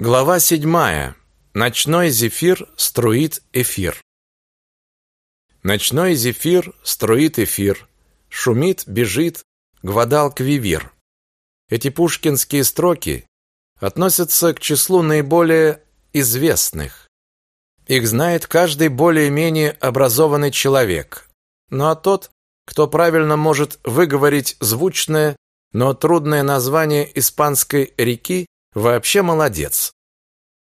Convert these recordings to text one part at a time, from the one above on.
Глава седьмая. Ночной зефир струит эфир. Ночной зефир струит эфир, шумит, бежит, гвадалквивир. Эти пушкинские строки относятся к числу наиболее известных. Их знает каждый более-менее образованный человек. Ну а тот, кто правильно может выговорить звучное, но трудное название испанской реки, вообще молодец.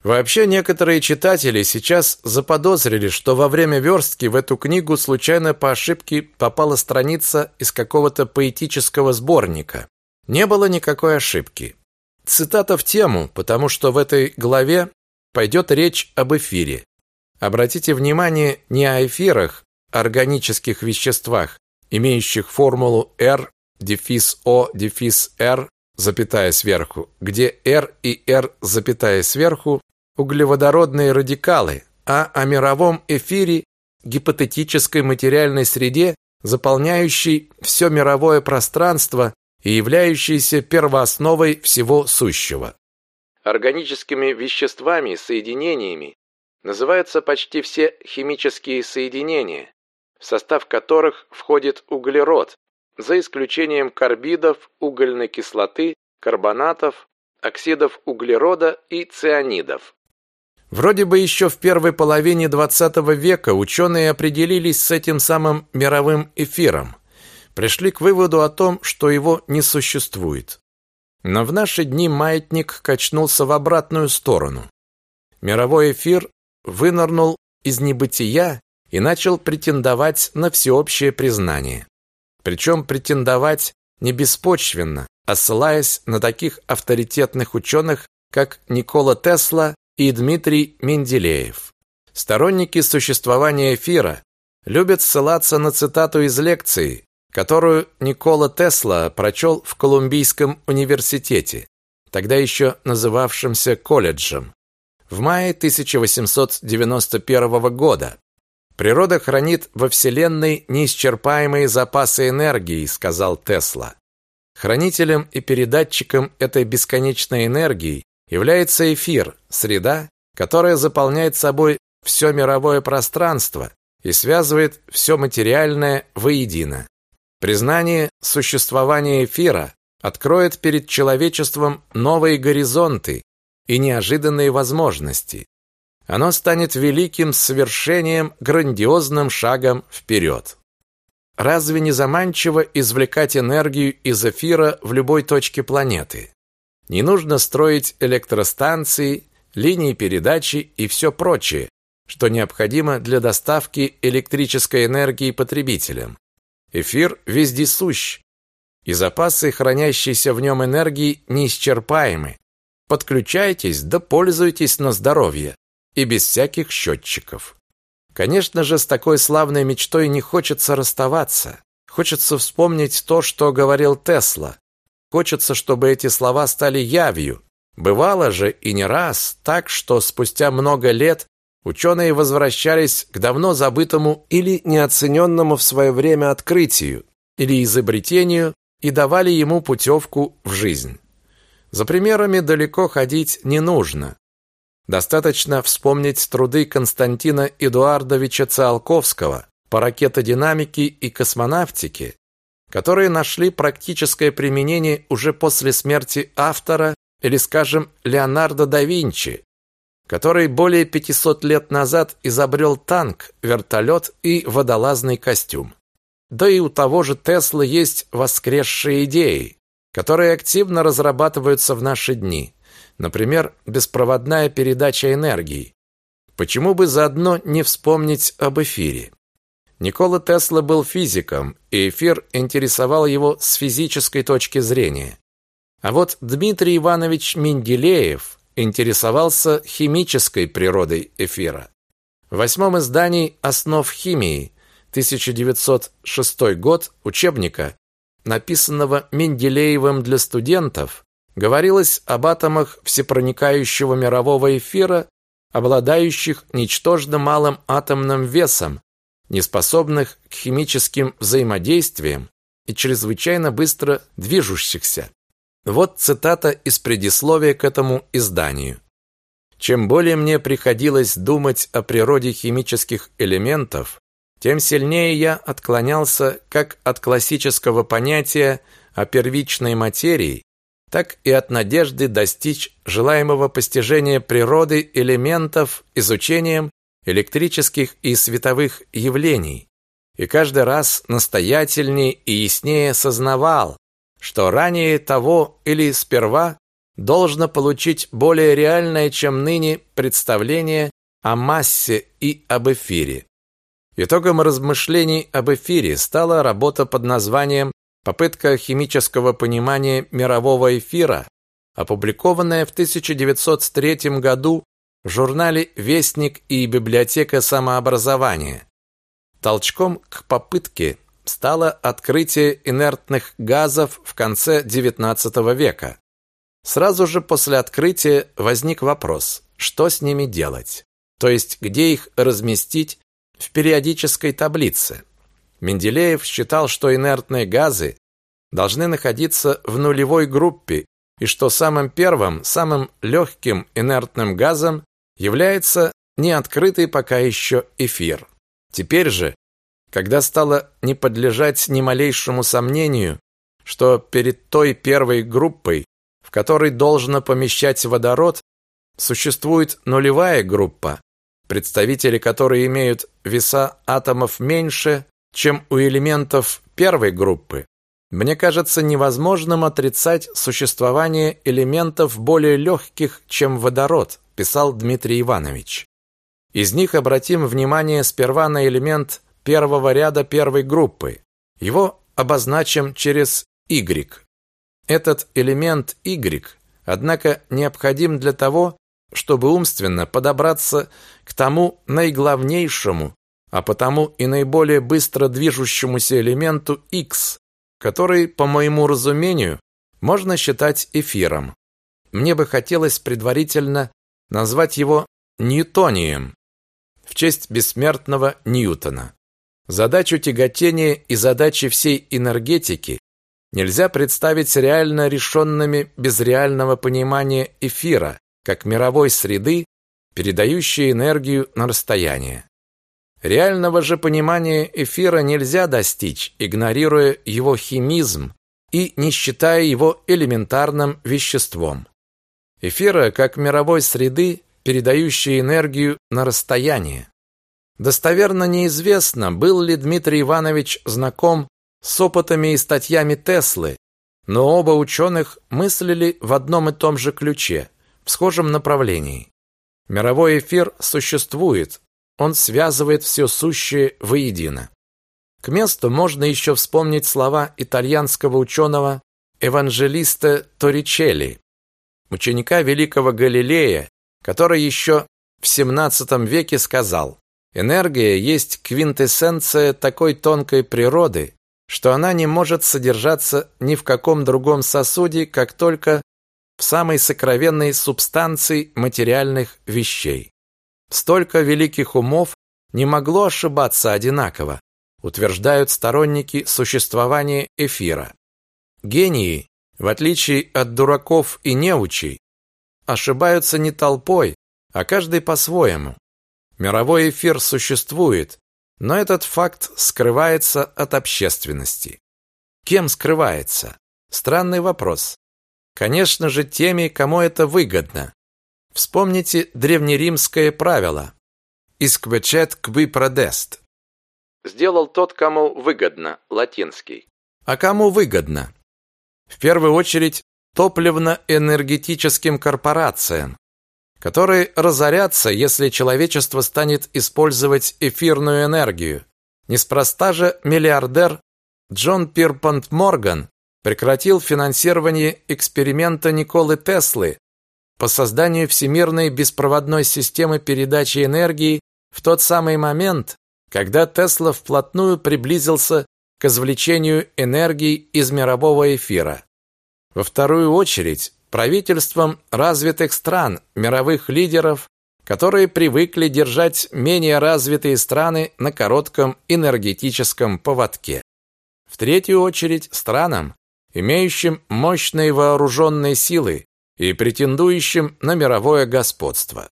Вообще некоторые читатели сейчас заподозрили, что во время верстки в эту книгу случайно по ошибке попала страница из какого-то поэтического сборника. Не было никакой ошибки. Цитата в тему, потому что в этой главе пойдет речь об эфире. Обратите внимание не о эфирах, органических веществах, имеющих формулу R, дефис O, дефис R, запятая сверху, где R и R, запятая сверху, углеводородные радикалы, а о мировом эфире гипотетической материальной среде, заполняющей все мировое пространство и являющейся первоосновой всего сущего. Органическими веществами, соединениями называются почти все химические соединения, в состав которых входит углерод, за исключением карбидов, угольной кислоты, карбонатов, оксидов углерода и цианидов. Вроде бы еще в первой половине XX века ученые определились с этим самым мировым эфиром, пришли к выводу о том, что его не существует. Но в наши дни маятник качнулся в обратную сторону. Мировой эфир вынырнул из небытия и начал претендовать на всеобщее признание. Причем претендовать не беспочвенно, а ссылаясь на таких авторитетных ученых, как Никола Тесла и Дмитрий Менделеев. Сторонники существования эфира любят ссылаться на цитату из лекции, которую Никола Тесла прочел в Колумбийском университете, тогда еще называвшемся колледжем, в мае 1891 года. Природа хранит во Вселенной неисчерпаемые запасы энергии, сказал Тесла. Хранителем и передатчиком этой бесконечной энергии является эфир, среда, которая заполняет собой все мировое пространство и связывает все материальное воедино. Признание существования эфира откроет перед человечеством новые горизонты и неожиданные возможности оно станет великим свершением, грандиозным шагом вперед. Разве не заманчиво извлекать энергию из эфира в любой точке планеты? Не нужно строить электростанции, линии передачи и все прочее, что необходимо для доставки электрической энергии потребителям. Эфир вездесущ, и запасы хранящейся в нем энергии неисчерпаемы. Подключайтесь да пользуйтесь на здоровье и без всяких счетчиков. Конечно же, с такой славной мечтой не хочется расставаться. Хочется вспомнить то, что говорил Тесла. Хочется, чтобы эти слова стали явью. Бывало же и не раз так, что спустя много лет ученые возвращались к давно забытому или неоцененному в свое время открытию или изобретению и давали ему путевку в жизнь. За примерами далеко ходить не нужно. Достаточно вспомнить труды Константина Эдуардовича Циолковского по ракетодинамике и космонавтике, которые нашли практическое применение уже после смерти автора или, скажем, Леонардо да Винчи, который более 500 лет назад изобрел танк, вертолет и водолазный костюм. Да и у того же Теслы есть воскресшие идеи, которые активно разрабатываются в наши дни. Например, беспроводная передача энергии. Почему бы заодно не вспомнить об эфире? Никола Тесла был физиком, и эфир интересовал его с физической точки зрения. А вот Дмитрий Иванович Менделеев интересовался химической природой эфира. В восьмом издании «Основ химии» 1906 год учебника, написанного Менделеевым для студентов, говорилось об атомах всепроникающего мирового эфира, обладающих ничтожно малым атомным весом, неспособных к химическим взаимодействиям и чрезвычайно быстро движущихся. Вот цитата из предисловия к этому изданию. Чем более мне приходилось думать о природе химических элементов, тем сильнее я отклонялся как от классического понятия о первичной материи, так и от надежды достичь желаемого постижения природы элементов изучением электрических и световых явлений. И каждый раз настоятельнее и яснее сознавал, что ранее того или сперва должно получить более реальное, чем ныне, представление о массе и об эфире. Итогом размышлений об эфире стала работа под названием «Попытка химического понимания мирового эфира», опубликованная в 1903 году в журнале «Вестник» и «Библиотека самообразования». Толчком к попытке стало открытие инертных газов в конце XIX века. Сразу же после открытия возник вопрос, что с ними делать, то есть где их разместить в периодической таблице. Менделеев считал, что инертные газы должны находиться в нулевой группе и что самым первым, самым легким инертным газом является неоткрытый пока еще эфир. Теперь же, когда стало не подлежать ни малейшему сомнению, что перед той первой группой в который должно помещать водород, существует нулевая группа, представители которой имеют веса атомов меньше, чем у элементов первой группы. Мне кажется невозможным отрицать существование элементов более легких, чем водород, писал Дмитрий Иванович. Из них обратим внимание сперва на элемент первого ряда первой группы. Его обозначим через Y. Этот элемент Y, однако, необходим для того, чтобы умственно подобраться к тому наиглавнейшему, а потому и наиболее быстро движущемуся элементу X, который, по моему разумению, можно считать эфиром. Мне бы хотелось предварительно назвать его ньютонием в честь бессмертного Ньютона. Задачу тяготения и задачи всей энергетики нельзя представить реально решенными без реального понимания эфира, как мировой среды, передающей энергию на расстояние. Реального же понимания эфира нельзя достичь, игнорируя его химизм и не считая его элементарным веществом. Эфира как мировой среды, передающей энергию на расстояние. Достоверно неизвестно, был ли Дмитрий Иванович знаком с опытами и статьями Теслы, но оба ученых мыслили в одном и том же ключе, в схожем направлении. Мировой эфир существует, он связывает все сущее воедино. К месту можно еще вспомнить слова итальянского ученого Эванжелиста Торричелли, ученика великого Галилея, который еще в XVII веке сказал «Энергия есть квинтэссенция такой тонкой природы, что она не может содержаться ни в каком другом сосуде, как только в самой сокровенной субстанции материальных вещей. Столько великих умов не могло ошибаться одинаково, утверждают сторонники существования эфира. Гении, в отличие от дураков и неучей, ошибаются не толпой, а каждый по-своему. Мировой эфир существует, но этот факт скрывается от общественности. Кем скрывается? Странный вопрос. Конечно же, теми, кому это выгодно. Вспомните древнеримское правило «Исквечет кви продест». Сделал тот, кому выгодно, латинский. А кому выгодно? В первую очередь, топливно-энергетическим корпорациям, которые разорятся, если человечество станет использовать эфирную энергию. Неспроста же миллиардер Джон Пирпант Морган прекратил финансирование эксперимента Николы Теслы по созданию всемирной беспроводной системы передачи энергии в тот самый момент, когда Тесла вплотную приблизился к извлечению энергии из мирового эфира. Во вторую очередь, правительствам развитых стран, мировых лидеров, которые привыкли держать менее развитые страны на коротком энергетическом поводке. В третью очередь странам, имеющим мощные вооруженные силы и претендующим на мировое господство.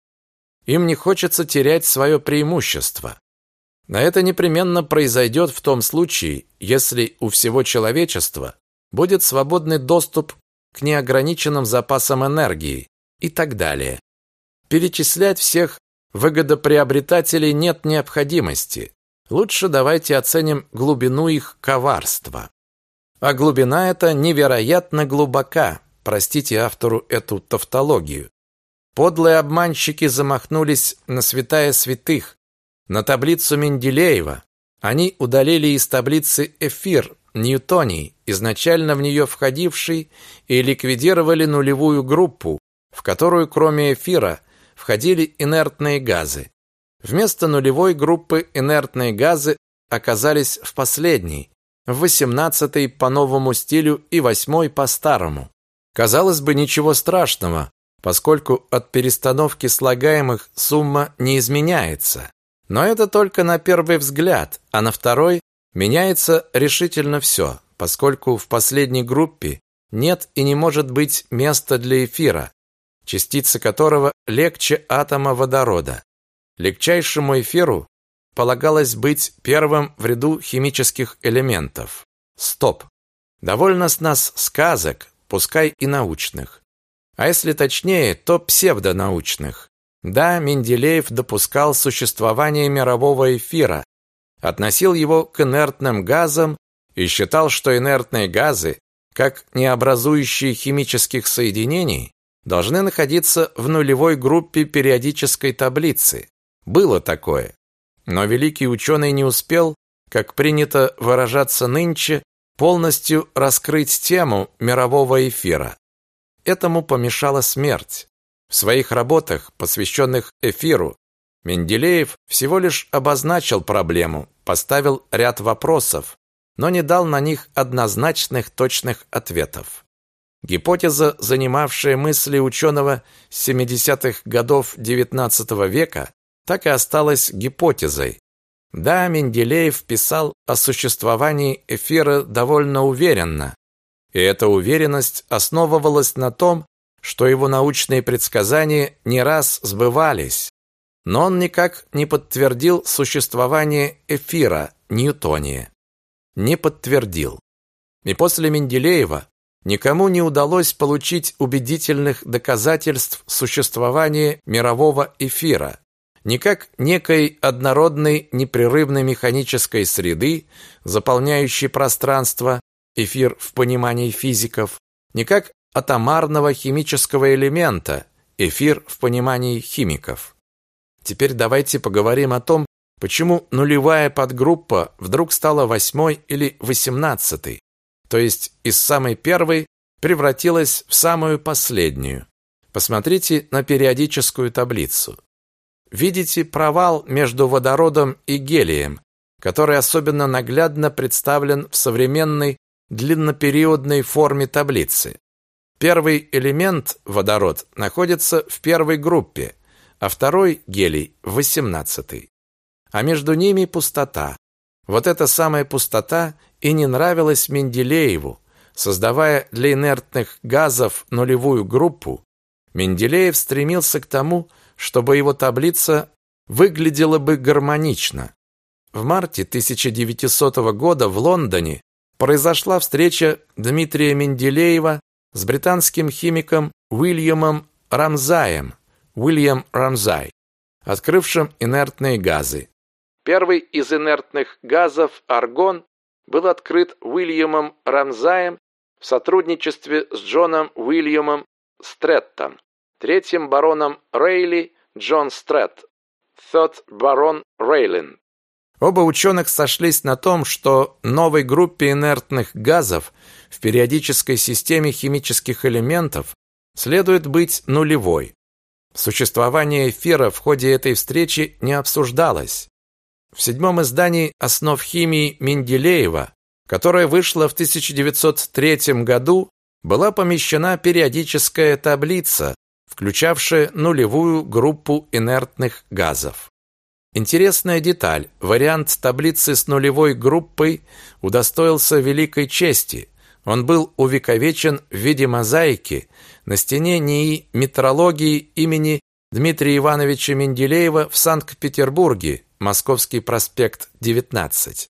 Им не хочется терять свое преимущество. На это непременно произойдет в том случае, если у всего человечества будет свободный доступ к неограниченным запасам энергии и так далее. Перечислять всех выгодоприобретателей нет необходимости. Лучше давайте оценим глубину их коварства. А глубина эта невероятно глубока, простите автору эту тавтологию. Подлые обманщики замахнулись на святая святых, на таблицу Менделеева. Они удалили из таблицы эфир, ньютоний, изначально в нее входивший, и ликвидировали нулевую группу, в которую кроме эфира входили инертные газы. Вместо нулевой группы инертные газы оказались в последней, в восемнадцатой по новому стилю и восьмой по старому. Казалось бы, ничего страшного, поскольку от перестановки слагаемых сумма не изменяется. Но это только на первый взгляд, а на второй меняется решительно все, поскольку в последней группе нет и не может быть места для эфира, частица которого легче атома водорода. Легчайшему эфиру полагалось быть первым в ряду химических элементов. Стоп. Довольно с нас сказок, пускай и научных. А если точнее, то псевдонаучных. Да, Менделеев допускал существование мирового эфира, относил его к инертным газам и считал, что инертные газы, как необразующие химических соединений, должны находиться в нулевой группе периодической таблицы. Было такое. Но великий ученый не успел, как принято выражаться нынче, полностью раскрыть тему мирового эфира. Этому помешала смерть. В своих работах, посвященных эфиру, Менделеев всего лишь обозначил проблему, поставил ряд вопросов, но не дал на них однозначных точных ответов. Гипотеза, занимавшая мысли ученого 70-х годов XIX века, так и осталась гипотезой. Да, Менделеев писал о существовании эфира довольно уверенно, и эта уверенность основывалась на том, что его научные предсказания не раз сбывались. Но он никак не подтвердил существование эфира Ньютония. Не подтвердил. И после Менделеева никому не удалось получить убедительных доказательств существования мирового эфира, не как некой однородной непрерывной механической среды, заполняющей пространство, эфир в понимании физиков, не как атомарного химического элемента, эфир в понимании химиков. Теперь давайте поговорим о том, почему нулевая подгруппа вдруг стала восьмой или восемнадцатой, то есть из самой первой превратилась в самую последнюю. Посмотрите на периодическую таблицу. Видите провал между водородом и гелием, который особенно наглядно представлен в современной длиннопериодной форме таблицы. Первый элемент, водород, находится в первой группе, а второй, гелий, в восемнадцатой. А между ними пустота. Вот эта самая пустота и не нравилась Менделееву. Создавая для инертных газов нулевую группу, Менделеев стремился к тому, чтобы его таблица выглядела бы гармонично. В марте 1900 года в Лондоне произошла встреча Дмитрия Менделеева с британским химиком Уильямом Рамзаем, Уильям Рамзай, открывшим инертные газы. Первый из инертных газов, аргон, был открыт Уильямом Рамзаем в сотрудничестве с Джоном Уильямом Стреттом, третьим бароном Рейли Джон Стретт, third барон Рейлин. Оба ученых сошлись на том, что новой группе инертных газов в периодической системе химических элементов следует быть нулевой. Существование эфира в ходе этой встречи не обсуждалось. В седьмом издании «Основ химии» Менделеева, которое вышло в 1903 году, была помещена периодическая таблица, включавшая нулевую группу инертных газов. Интересная деталь. Вариант таблицы с нулевой группой удостоился великой чести. Он был увековечен в виде мозаики на стене НИИ метрологии имени Дмитрия Ивановича Менделеева в Санкт-Петербурге, Московский проспект, 19.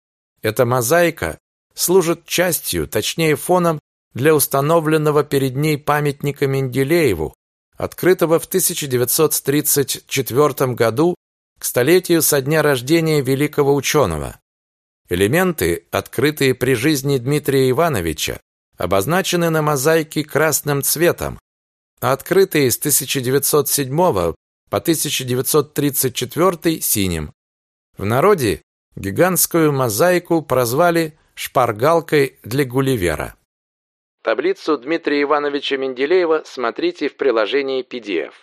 Эта мозаика служит частью, точнее фоном для установленного перед ней памятника Менделееву, открытого в 1934 году к столетию со дня рождения великого ученого. Элементы, открытые при жизни Дмитрия Ивановича, обозначены на мозаике красным цветом, а открытые с 1907 по 1934 синим. В народе гигантскую мозаику прозвали шпаргалкой для Гулливера. Таблицу Дмитрия Ивановича Менделеева смотрите в приложении PDF.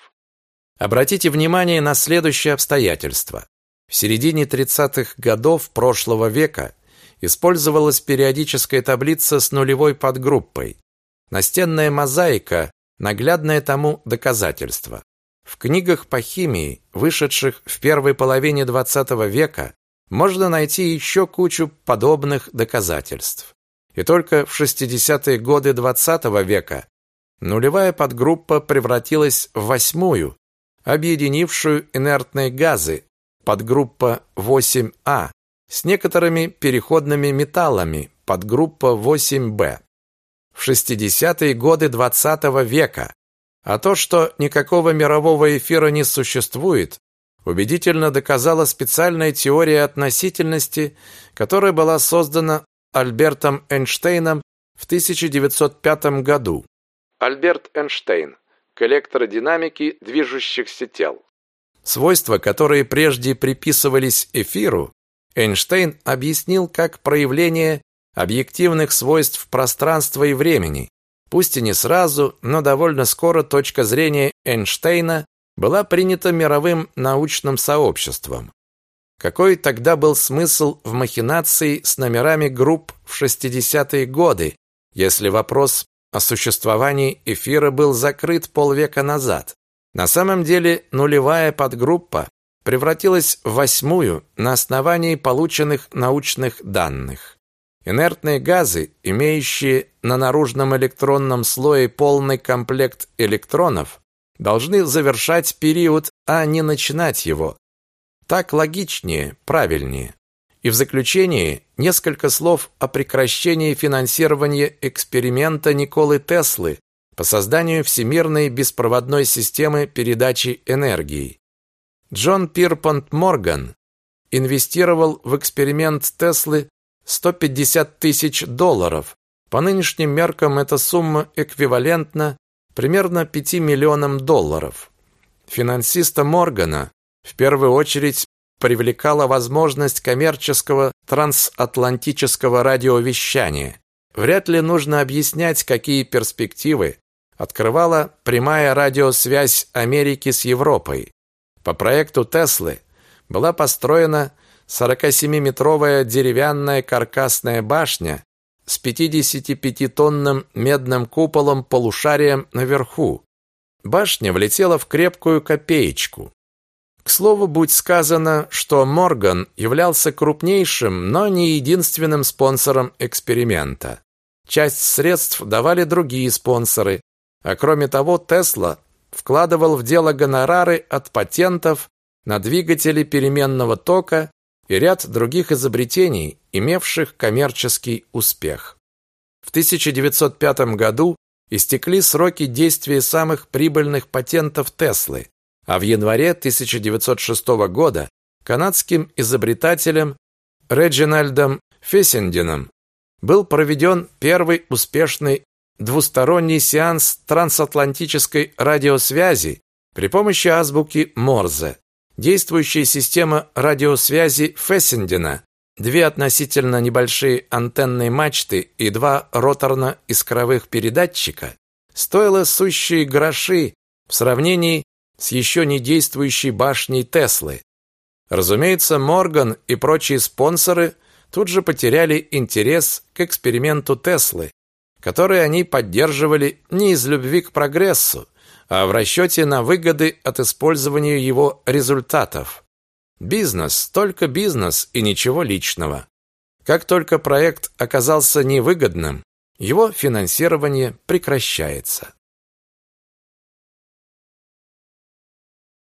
Обратите внимание на следующее обстоятельство. В середине 30-х годов прошлого века использовалась периодическая таблица с нулевой подгруппой. Настенная мозаика – наглядное тому доказательство. В книгах по химии, вышедших в первой половине XX века, можно найти еще кучу подобных доказательств. И только в 60-е годы XX века нулевая подгруппа превратилась в восьмую, объединившую инертные газы, подгруппа 8А, с некоторыми переходными металлами, подгруппа 8Б. В 60-е годы XX -го века, а то, что никакого мирового эфира не существует, убедительно доказала специальная теория относительности, которая была создана Альбертом Эйнштейном в 1905 году. Альберт Эйнштейн к электродинамике движущихся тел. Свойства, которые прежде приписывались эфиру, Эйнштейн объяснил как проявление объективных свойств пространства и времени. Пусть и не сразу, но довольно скоро точка зрения Эйнштейна была принята мировым научным сообществом. Какой тогда был смысл в махинации с номерами групп в 60-е годы, если вопрос о существовании эфира был закрыт полвека назад. На самом деле нулевая подгруппа превратилась в восьмую на основании полученных научных данных. Инертные газы, имеющие на наружном электронном слое полный комплект электронов, должны завершать период, а не начинать его. Так логичнее, правильнее. И в заключение несколько слов о прекращении финансирования эксперимента Николы Теслы по созданию всемирной беспроводной системы передачи энергии. Джон Пирпонт Морган инвестировал в эксперимент Теслы 150 тысяч долларов. По нынешним меркам эта сумма эквивалентна примерно 5 миллионам долларов. Финансиста Моргана в первую очередь привлекала возможность коммерческого трансатлантического радиовещания. Вряд ли нужно объяснять, какие перспективы открывала прямая радиосвязь Америки с Европой. По проекту Теслы была построена 47-метровая деревянная каркасная башня с 55-тонным медным куполом-полушарием наверху. Башня влетела в крепкую копеечку. К слову, будь сказано, что Морган являлся крупнейшим, но не единственным спонсором эксперимента. Часть средств давали другие спонсоры, а кроме того, Тесла вкладывал в дело гонорары от патентов на двигатели переменного тока и ряд других изобретений, имевших коммерческий успех. В 1905 году истекли сроки действия самых прибыльных патентов Теслы, а в январе 1906 года канадским изобретателем Реджинальдом Фессендином был проведен первый успешный двусторонний сеанс трансатлантической радиосвязи при помощи азбуки Морзе. Действующая система радиосвязи Фессендина, две относительно небольшие антенные мачты и два роторно-искровых передатчика стоила сущие гроши в сравнении с еще не действующей башней Теслы. Разумеется, Морган и прочие спонсоры тут же потеряли интерес к эксперименту Теслы, который они поддерживали не из любви к прогрессу, а в расчете на выгоды от использования его результатов. Бизнес, только бизнес и ничего личного. Как только проект оказался невыгодным, его финансирование прекращается.